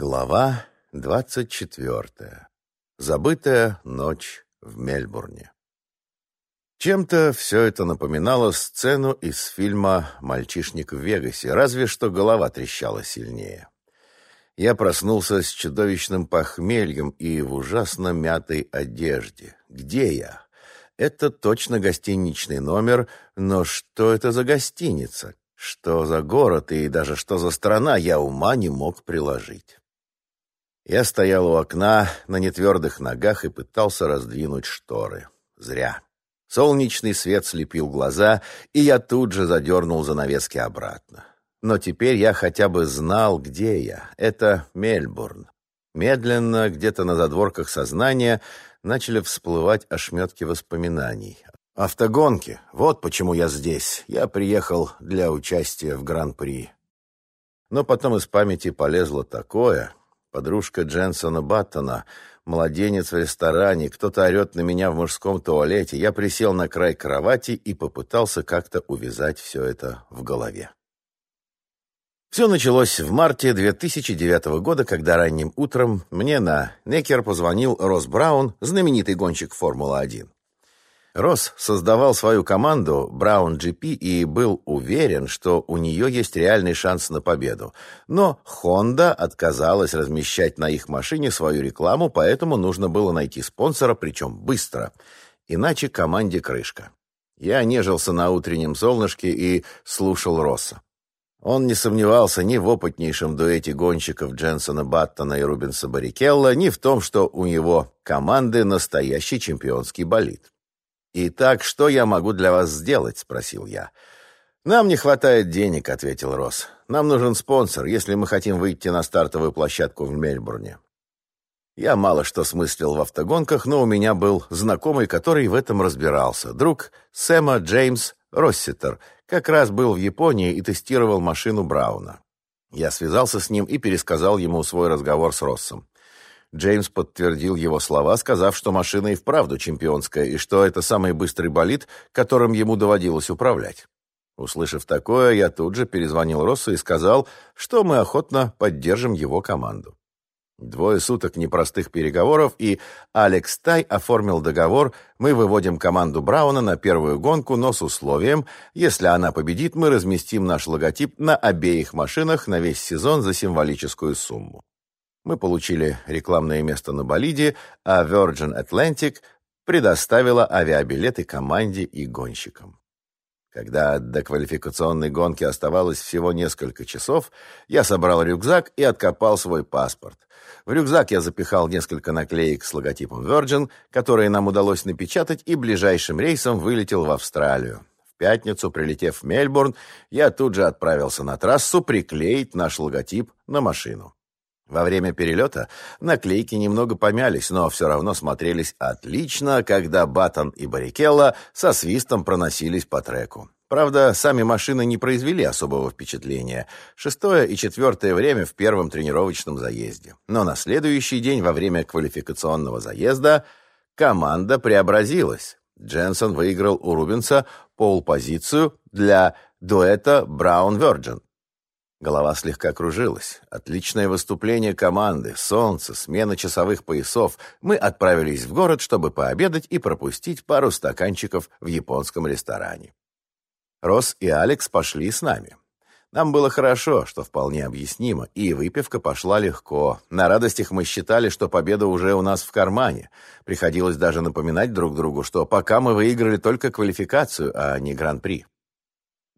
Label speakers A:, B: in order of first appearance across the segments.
A: Глава двадцать четвертая. Забытая ночь в Мельбурне. Чем-то все это напоминало сцену из фильма «Мальчишник в Вегасе», разве что голова трещала сильнее. Я проснулся с чудовищным похмельем и в ужасно мятой одежде. Где я? Это точно гостиничный номер, но что это за гостиница? Что за город и даже что за страна, я ума не мог приложить. Я стоял у окна на нетвердых ногах и пытался раздвинуть шторы. Зря. Солнечный свет слепил глаза, и я тут же задернул занавески обратно. Но теперь я хотя бы знал, где я. Это Мельбурн. Медленно, где-то на задворках сознания, начали всплывать ошметки воспоминаний. Автогонки. Вот почему я здесь. Я приехал для участия в Гран-при. Но потом из памяти полезло такое. Подружка Дженсона Баттона, младенец в ресторане, кто-то орет на меня в мужском туалете. Я присел на край кровати и попытался как-то увязать все это в голове. Все началось в марте 2009 года, когда ранним утром мне на Некер позвонил Росс Браун, знаменитый гонщик Формулы-1. Росс создавал свою команду Brown GP и был уверен, что у нее есть реальный шанс на победу. Но Honda отказалась размещать на их машине свою рекламу, поэтому нужно было найти спонсора, причем быстро. Иначе команде крышка. Я нежился на утреннем солнышке и слушал Росса. Он не сомневался ни в опытнейшем дуэте гонщиков Дженсона Баттона и Рубенса Баррикелла, ни в том, что у него команды настоящий чемпионский болид. «Итак, что я могу для вас сделать?» — спросил я. «Нам не хватает денег», — ответил Росс. «Нам нужен спонсор, если мы хотим выйти на стартовую площадку в Мельбурне». Я мало что смыслил в автогонках, но у меня был знакомый, который в этом разбирался. Друг Сэма Джеймс Росситер как раз был в Японии и тестировал машину Брауна. Я связался с ним и пересказал ему свой разговор с Россом. Джеймс подтвердил его слова, сказав, что машина и вправду чемпионская, и что это самый быстрый болид, которым ему доводилось управлять. Услышав такое, я тут же перезвонил Россу и сказал, что мы охотно поддержим его команду. Двое суток непростых переговоров, и Алекс Тай оформил договор, мы выводим команду Брауна на первую гонку, но с условием, если она победит, мы разместим наш логотип на обеих машинах на весь сезон за символическую сумму. Мы получили рекламное место на болиде, а Virgin Atlantic предоставила авиабилеты команде и гонщикам. Когда до квалификационной гонки оставалось всего несколько часов, я собрал рюкзак и откопал свой паспорт. В рюкзак я запихал несколько наклеек с логотипом Virgin, которые нам удалось напечатать, и ближайшим рейсом вылетел в Австралию. В пятницу, прилетев в Мельбурн, я тут же отправился на трассу приклеить наш логотип на машину. Во время перелета наклейки немного помялись, но все равно смотрелись отлично, когда Баттон и Баррикелло со свистом проносились по треку. Правда, сами машины не произвели особого впечатления. Шестое и четвертое время в первом тренировочном заезде. Но на следующий день, во время квалификационного заезда, команда преобразилась. Дженсон выиграл у Рубинса пол-позицию для дуэта Браун-Virgin. Голова слегка кружилась. Отличное выступление команды, солнце, смена часовых поясов. Мы отправились в город, чтобы пообедать и пропустить пару стаканчиков в японском ресторане. Росс и Алекс пошли с нами. Нам было хорошо, что вполне объяснимо, и выпивка пошла легко. На радостях мы считали, что победа уже у нас в кармане. Приходилось даже напоминать друг другу, что пока мы выиграли только квалификацию, а не гран-при.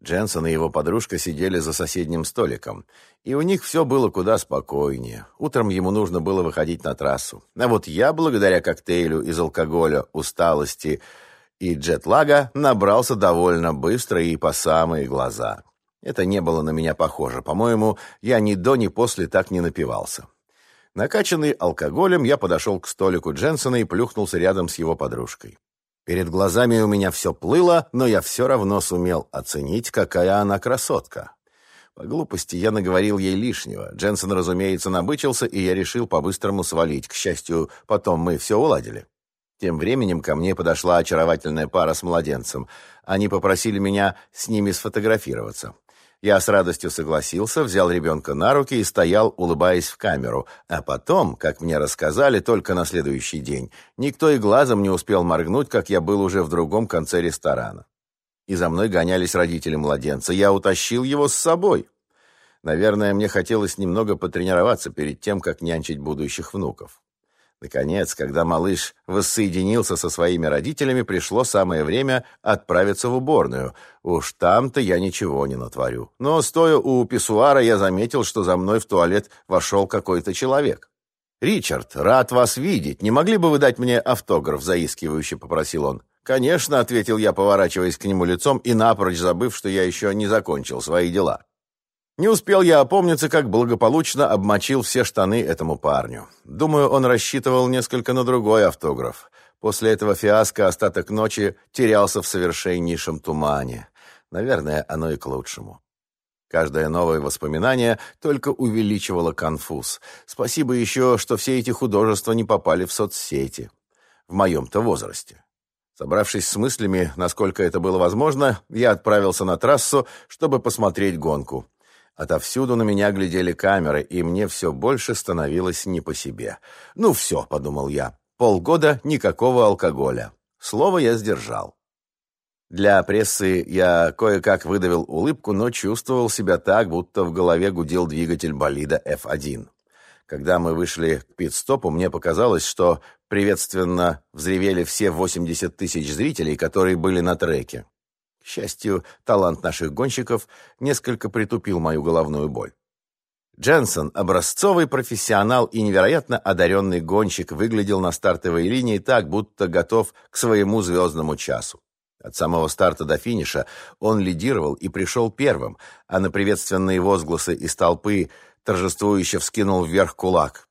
A: Дженсон и его подружка сидели за соседним столиком, и у них все было куда спокойнее. Утром ему нужно было выходить на трассу. А вот я, благодаря коктейлю из алкоголя, усталости и джетлага, набрался довольно быстро и по самые глаза. Это не было на меня похоже. По-моему, я ни до, ни после так не напивался. Накачанный алкоголем, я подошел к столику Дженсона и плюхнулся рядом с его подружкой. Перед глазами у меня все плыло, но я все равно сумел оценить, какая она красотка. По глупости я наговорил ей лишнего. Дженсен, разумеется, набычился, и я решил по-быстрому свалить. К счастью, потом мы все уладили. Тем временем ко мне подошла очаровательная пара с младенцем. Они попросили меня с ними сфотографироваться. Я с радостью согласился, взял ребенка на руки и стоял, улыбаясь в камеру. А потом, как мне рассказали, только на следующий день, никто и глазом не успел моргнуть, как я был уже в другом конце ресторана. И за мной гонялись родители младенца. Я утащил его с собой. Наверное, мне хотелось немного потренироваться перед тем, как нянчить будущих внуков. Наконец, когда малыш воссоединился со своими родителями, пришло самое время отправиться в уборную. Уж там-то я ничего не натворю. Но, стоя у писсуара, я заметил, что за мной в туалет вошел какой-то человек. «Ричард, рад вас видеть. Не могли бы вы дать мне автограф?» — заискивающе попросил он. «Конечно», — ответил я, поворачиваясь к нему лицом и напрочь забыв, что я еще не закончил свои дела. Не успел я опомниться, как благополучно обмочил все штаны этому парню. Думаю, он рассчитывал несколько на другой автограф. После этого фиаско остаток ночи терялся в совершеннейшем тумане. Наверное, оно и к лучшему. Каждое новое воспоминание только увеличивало конфуз. Спасибо еще, что все эти художества не попали в соцсети. В моем-то возрасте. Собравшись с мыслями, насколько это было возможно, я отправился на трассу, чтобы посмотреть гонку. Отовсюду на меня глядели камеры, и мне все больше становилось не по себе. «Ну все», — подумал я, — «полгода никакого алкоголя». Слово я сдержал. Для прессы я кое-как выдавил улыбку, но чувствовал себя так, будто в голове гудел двигатель болида F1. Когда мы вышли к пит-стопу, мне показалось, что приветственно взревели все 80 тысяч зрителей, которые были на треке. К счастью, талант наших гонщиков несколько притупил мою головную боль. Дженсен, образцовый профессионал и невероятно одаренный гонщик, выглядел на стартовой линии так, будто готов к своему звездному часу. От самого старта до финиша он лидировал и пришел первым, а на приветственные возгласы из толпы торжествующе вскинул вверх кулак.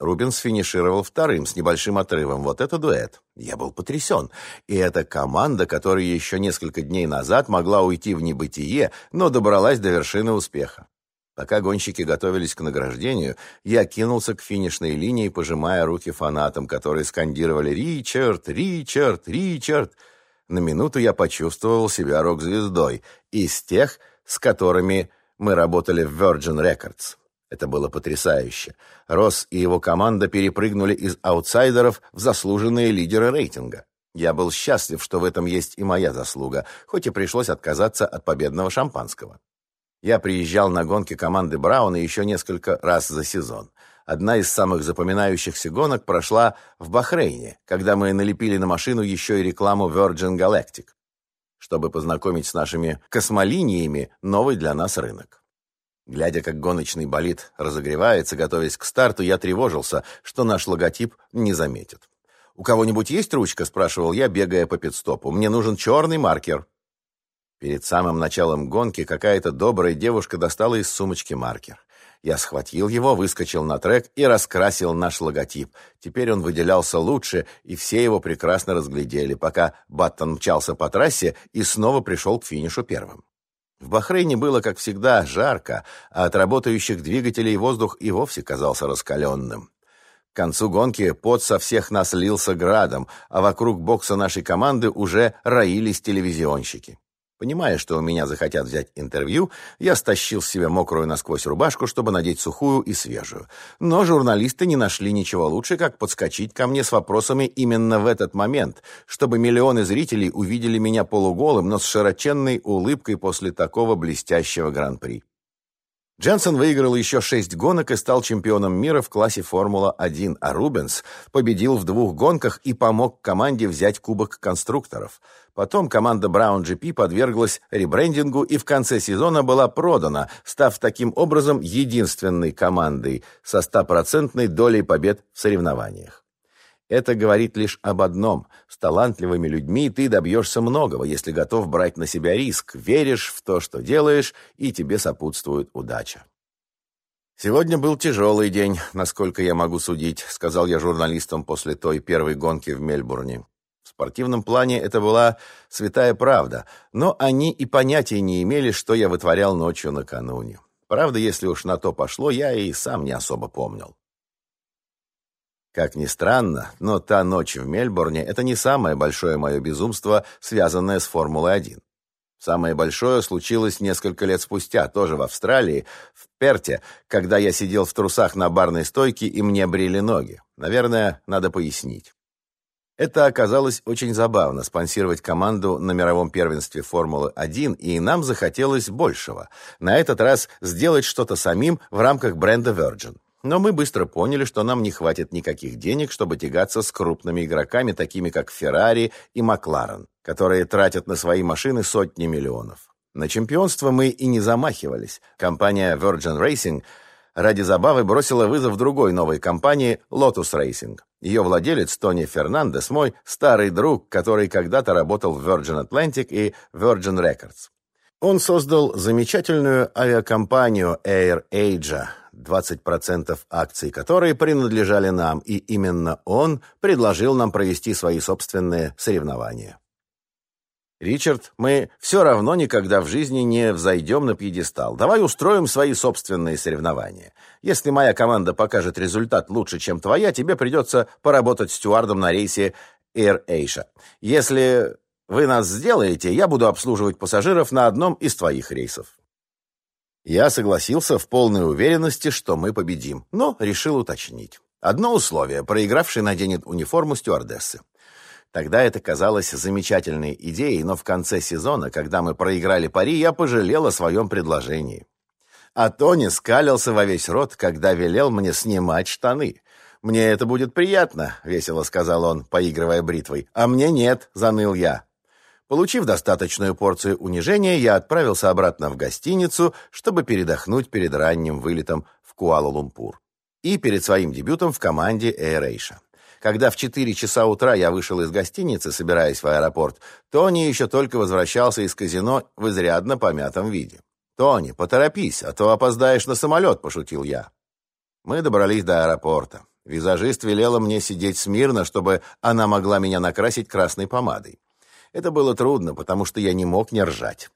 A: Рубинс финишировал вторым с небольшим отрывом. Вот это дуэт. Я был потрясен. И эта команда, которая еще несколько дней назад могла уйти в небытие, но добралась до вершины успеха. Пока гонщики готовились к награждению, я кинулся к финишной линии, пожимая руки фанатам, которые скандировали «Ричард! Ричард! Ричард!». На минуту я почувствовал себя рок-звездой, из тех, с которыми мы работали в Virgin Records. Это было потрясающе. Росс и его команда перепрыгнули из аутсайдеров в заслуженные лидеры рейтинга. Я был счастлив, что в этом есть и моя заслуга, хоть и пришлось отказаться от победного шампанского. Я приезжал на гонки команды Брауна еще несколько раз за сезон. Одна из самых запоминающихся гонок прошла в Бахрейне, когда мы налепили на машину еще и рекламу Virgin Galactic, чтобы познакомить с нашими космолиниями новый для нас рынок. Глядя, как гоночный болид разогревается, готовясь к старту, я тревожился, что наш логотип не заметит. «У кого-нибудь есть ручка?» — спрашивал я, бегая по пидстопу. «Мне нужен черный маркер». Перед самым началом гонки какая-то добрая девушка достала из сумочки маркер. Я схватил его, выскочил на трек и раскрасил наш логотип. Теперь он выделялся лучше, и все его прекрасно разглядели, пока Баттон мчался по трассе и снова пришел к финишу первым. В Бахрейне было, как всегда, жарко, а от работающих двигателей воздух и вовсе казался раскаленным. К концу гонки пот со всех нас лился градом, а вокруг бокса нашей команды уже роились телевизионщики. Понимая, что у меня захотят взять интервью, я стащил с себя мокрую насквозь рубашку, чтобы надеть сухую и свежую. Но журналисты не нашли ничего лучше, как подскочить ко мне с вопросами именно в этот момент, чтобы миллионы зрителей увидели меня полуголым, но с широченной улыбкой после такого блестящего гран-при. Дженсен выиграл еще шесть гонок и стал чемпионом мира в классе Формула-1, а Рубенс победил в двух гонках и помог команде взять Кубок конструкторов. Потом команда Brown GP подверглась ребрендингу и в конце сезона была продана, став таким образом единственной командой со стопроцентной долей побед в соревнованиях. Это говорит лишь об одном. С талантливыми людьми ты добьешься многого, если готов брать на себя риск, веришь в то, что делаешь, и тебе сопутствует удача. «Сегодня был тяжелый день, насколько я могу судить», — сказал я журналистам после той первой гонки в Мельбурне. В спортивном плане это была святая правда, но они и понятия не имели, что я вытворял ночью накануне. Правда, если уж на то пошло, я и сам не особо помнил. Как ни странно, но та ночь в Мельбурне — это не самое большое мое безумство, связанное с Формулой-1. Самое большое случилось несколько лет спустя, тоже в Австралии, в Перте, когда я сидел в трусах на барной стойке и мне брили ноги. Наверное, надо пояснить. Это оказалось очень забавно спонсировать команду на мировом первенстве Формулы-1, и нам захотелось большего. На этот раз сделать что-то самим в рамках бренда Virgin. Но мы быстро поняли, что нам не хватит никаких денег, чтобы тягаться с крупными игроками, такими как Ferrari и Макларен, которые тратят на свои машины сотни миллионов. На чемпионство мы и не замахивались. Компания Virgin Racing ради забавы бросила вызов другой новой компании Lotus Racing. Ее владелец Тони Фернандес мой старый друг, который когда-то работал в Virgin Atlantic и Virgin Records. Он создал замечательную авиакомпанию Air Asia, 20% акций которой принадлежали нам, и именно он предложил нам провести свои собственные соревнования. «Ричард, мы все равно никогда в жизни не взойдем на пьедестал. Давай устроим свои собственные соревнования. Если моя команда покажет результат лучше, чем твоя, тебе придется поработать стюардом на рейсе Air Asia. Если вы нас сделаете, я буду обслуживать пассажиров на одном из твоих рейсов». Я согласился в полной уверенности, что мы победим, но решил уточнить. Одно условие – проигравший наденет униформу стюардессы. Тогда это казалось замечательной идеей, но в конце сезона, когда мы проиграли пари, я пожалел о своем предложении. А Тони скалился во весь рот, когда велел мне снимать штаны. «Мне это будет приятно», — весело сказал он, поигрывая бритвой. «А мне нет», — заныл я. Получив достаточную порцию унижения, я отправился обратно в гостиницу, чтобы передохнуть перед ранним вылетом в Куала-Лумпур и перед своим дебютом в команде AirAsia. Когда в 4 часа утра я вышел из гостиницы, собираясь в аэропорт, Тони еще только возвращался из казино в изрядно помятом виде. «Тони, поторопись, а то опоздаешь на самолет», — пошутил я. Мы добрались до аэропорта. Визажист велела мне сидеть смирно, чтобы она могла меня накрасить красной помадой. Это было трудно, потому что я не мог не ржать.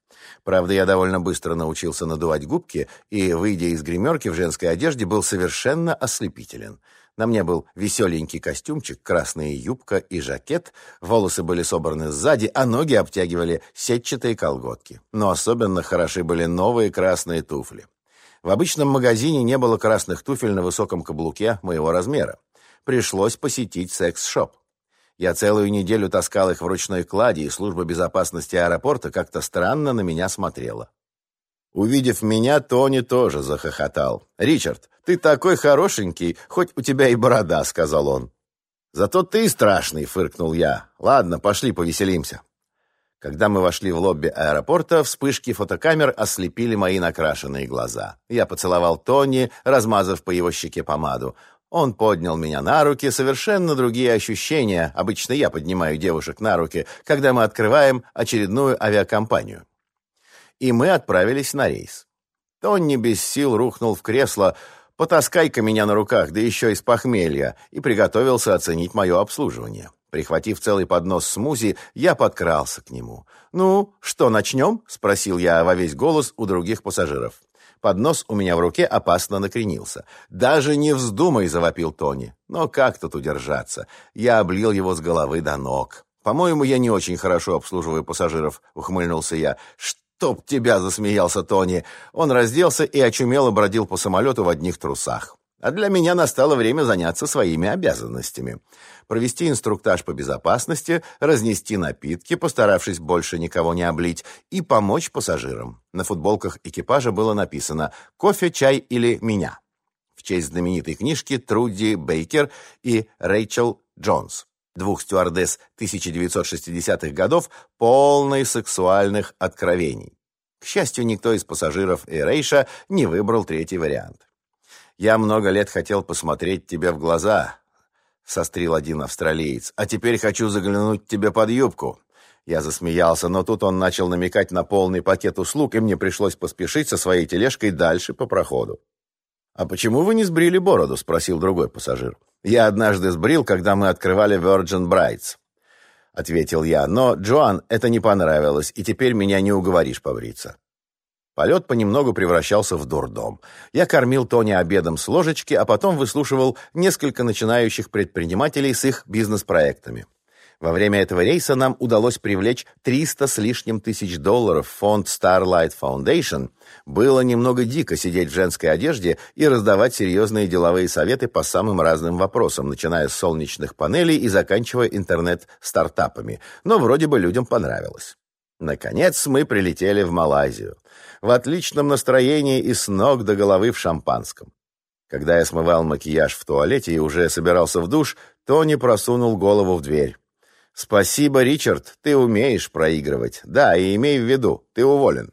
A: Правда, я довольно быстро научился надувать губки, и, выйдя из гримерки в женской одежде, был совершенно ослепителен. На мне был веселенький костюмчик, красная юбка и жакет, волосы были собраны сзади, а ноги обтягивали сетчатые колготки. Но особенно хороши были новые красные туфли. В обычном магазине не было красных туфель на высоком каблуке моего размера. Пришлось посетить секс-шоп. Я целую неделю таскал их в ручной кладе, и служба безопасности аэропорта как-то странно на меня смотрела. Увидев меня, Тони тоже захохотал. «Ричард, ты такой хорошенький, хоть у тебя и борода», — сказал он. «Зато ты страшный», — фыркнул я. «Ладно, пошли повеселимся». Когда мы вошли в лобби аэропорта, вспышки фотокамер ослепили мои накрашенные глаза. Я поцеловал Тони, размазав по его щеке помаду. Он поднял меня на руки, совершенно другие ощущения. Обычно я поднимаю девушек на руки, когда мы открываем очередную авиакомпанию. И мы отправились на рейс. Тонни без сил рухнул в кресло, потаскай-ка меня на руках, да еще из похмелья, и приготовился оценить мое обслуживание. Прихватив целый поднос смузи, я подкрался к нему. «Ну, что, начнем?» — спросил я во весь голос у других пассажиров. Поднос у меня в руке опасно накренился. «Даже не вздумай!» — завопил Тони. Но как тут удержаться? Я облил его с головы до ног. «По-моему, я не очень хорошо обслуживаю пассажиров», — ухмыльнулся я. «Чтоб тебя!» — засмеялся Тони. Он разделся и очумело бродил по самолету в одних трусах. А для меня настало время заняться своими обязанностями. Провести инструктаж по безопасности, разнести напитки, постаравшись больше никого не облить, и помочь пассажирам. На футболках экипажа было написано «Кофе, чай или меня» в честь знаменитой книжки Труди Бейкер и Рэйчел Джонс, двух стюардесс 1960-х годов, полной сексуальных откровений. К счастью, никто из пассажиров Эрейша не выбрал третий вариант. «Я много лет хотел посмотреть тебе в глаза», — сострил один австралиец. «А теперь хочу заглянуть тебе под юбку». Я засмеялся, но тут он начал намекать на полный пакет услуг, и мне пришлось поспешить со своей тележкой дальше по проходу. «А почему вы не сбрили бороду?» — спросил другой пассажир. «Я однажды сбрил, когда мы открывали Virgin Brides», — ответил я. «Но, Джоан, это не понравилось, и теперь меня не уговоришь побриться». Полет понемногу превращался в дурдом. Я кормил Тони обедом с ложечки, а потом выслушивал несколько начинающих предпринимателей с их бизнес-проектами. Во время этого рейса нам удалось привлечь 300 с лишним тысяч долларов в фонд Starlight Foundation. Было немного дико сидеть в женской одежде и раздавать серьезные деловые советы по самым разным вопросам, начиная с солнечных панелей и заканчивая интернет-стартапами. Но вроде бы людям понравилось. Наконец мы прилетели в Малайзию. В отличном настроении и с ног до головы в шампанском. Когда я смывал макияж в туалете и уже собирался в душ, Тони просунул голову в дверь. «Спасибо, Ричард, ты умеешь проигрывать. Да, и имей в виду, ты уволен».